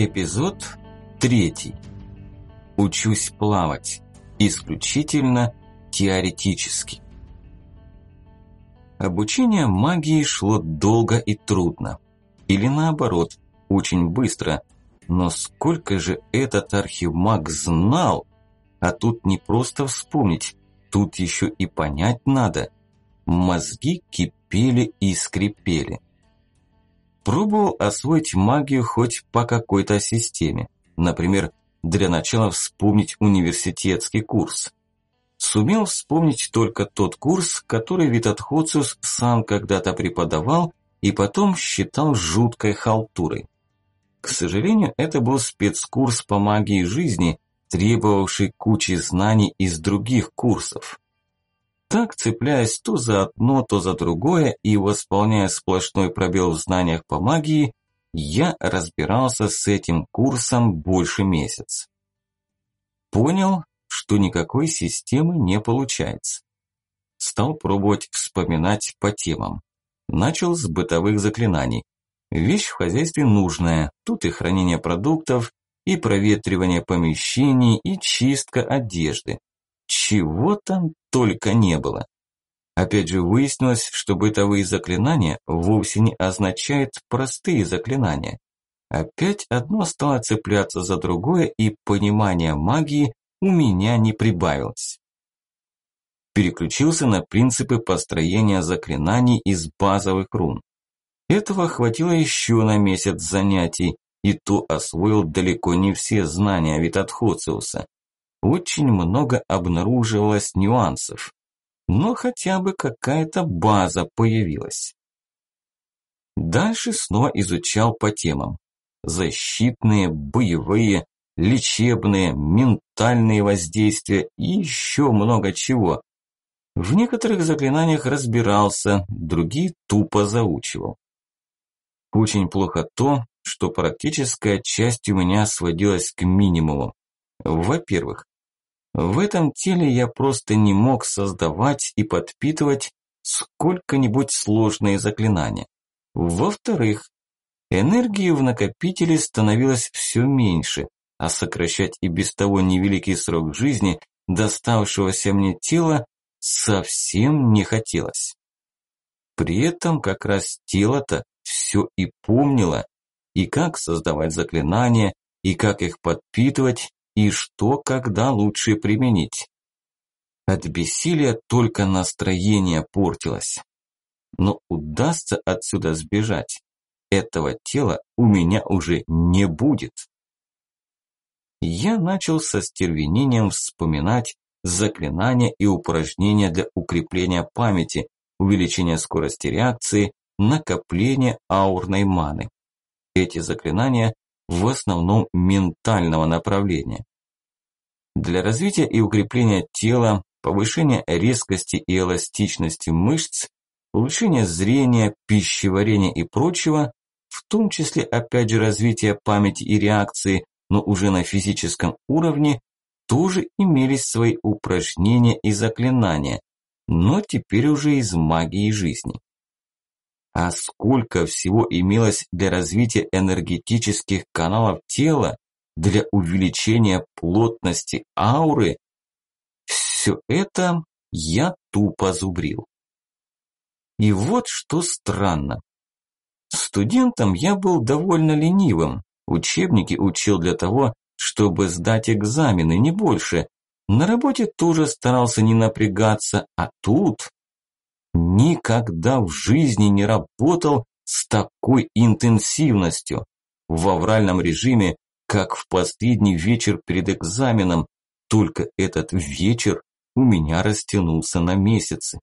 Эпизод третий. Учусь плавать. Исключительно теоретически. Обучение магии шло долго и трудно. Или наоборот, очень быстро. Но сколько же этот архивмаг знал? А тут не просто вспомнить, тут еще и понять надо. Мозги кипели и скрипели. Пробовал освоить магию хоть по какой-то системе. Например, для начала вспомнить университетский курс. Сумел вспомнить только тот курс, который Витатхоциус сам когда-то преподавал и потом считал жуткой халтурой. К сожалению, это был спецкурс по магии жизни, требовавший кучи знаний из других курсов. Так, цепляясь то за одно, то за другое и восполняя сплошной пробел в знаниях по магии, я разбирался с этим курсом больше месяца. Понял, что никакой системы не получается. Стал пробовать вспоминать по темам. Начал с бытовых заклинаний. Вещь в хозяйстве нужная, тут и хранение продуктов, и проветривание помещений, и чистка одежды. Чего там только не было. Опять же выяснилось, что бытовые заклинания вовсе не означают простые заклинания. Опять одно стало цепляться за другое, и понимание магии у меня не прибавилось. Переключился на принципы построения заклинаний из базовых рун. Этого хватило еще на месяц занятий, и то освоил далеко не все знания Витатхоциуса очень много обнаруживалось нюансов, но хотя бы какая-то база появилась. Дальше снова изучал по темам. Защитные, боевые, лечебные, ментальные воздействия и еще много чего. В некоторых заклинаниях разбирался, другие тупо заучивал. Очень плохо то, что практическая часть у меня сводилась к минимуму. Во-первых, в этом теле я просто не мог создавать и подпитывать сколько-нибудь сложные заклинания. Во-вторых, энергии в накопителе становилось все меньше, а сокращать и без того невеликий срок жизни доставшегося мне тела совсем не хотелось. При этом как раз тело-то все и помнило, и как создавать заклинания, и как их подпитывать, и что когда лучше применить. От бессилия только настроение портилось. Но удастся отсюда сбежать. Этого тела у меня уже не будет. Я начал со стервенением вспоминать заклинания и упражнения для укрепления памяти, увеличения скорости реакции, накопления аурной маны. Эти заклинания в основном ментального направления. Для развития и укрепления тела, повышения резкости и эластичности мышц, улучшения зрения, пищеварения и прочего, в том числе опять же развития памяти и реакции, но уже на физическом уровне, тоже имелись свои упражнения и заклинания, но теперь уже из магии жизни. А сколько всего имелось для развития энергетических каналов тела, для увеличения плотности ауры, все это я тупо зубрил. И вот что странно. Студентом я был довольно ленивым, учебники учил для того, чтобы сдать экзамены, не больше. На работе тоже старался не напрягаться, а тут никогда в жизни не работал с такой интенсивностью. В авральном режиме, как в последний вечер перед экзаменом, только этот вечер у меня растянулся на месяцы.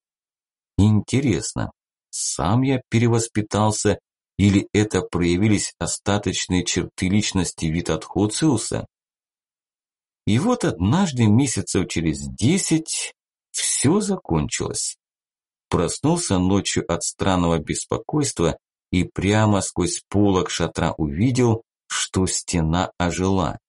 Интересно, сам я перевоспитался или это проявились остаточные черты личности Витатхоциуса? И вот однажды месяцев через десять все закончилось. Проснулся ночью от странного беспокойства и прямо сквозь полок шатра увидел, что стена ожила.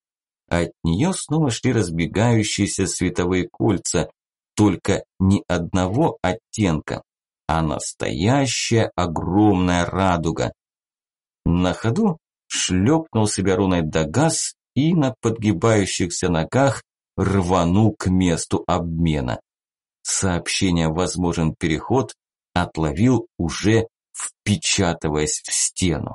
От нее снова шли разбегающиеся световые кольца, только не одного оттенка, а настоящая огромная радуга. На ходу шлепнул себя руной газ и на подгибающихся ногах рванул к месту обмена. Сообщение «Возможен переход» отловил уже впечатываясь в стену.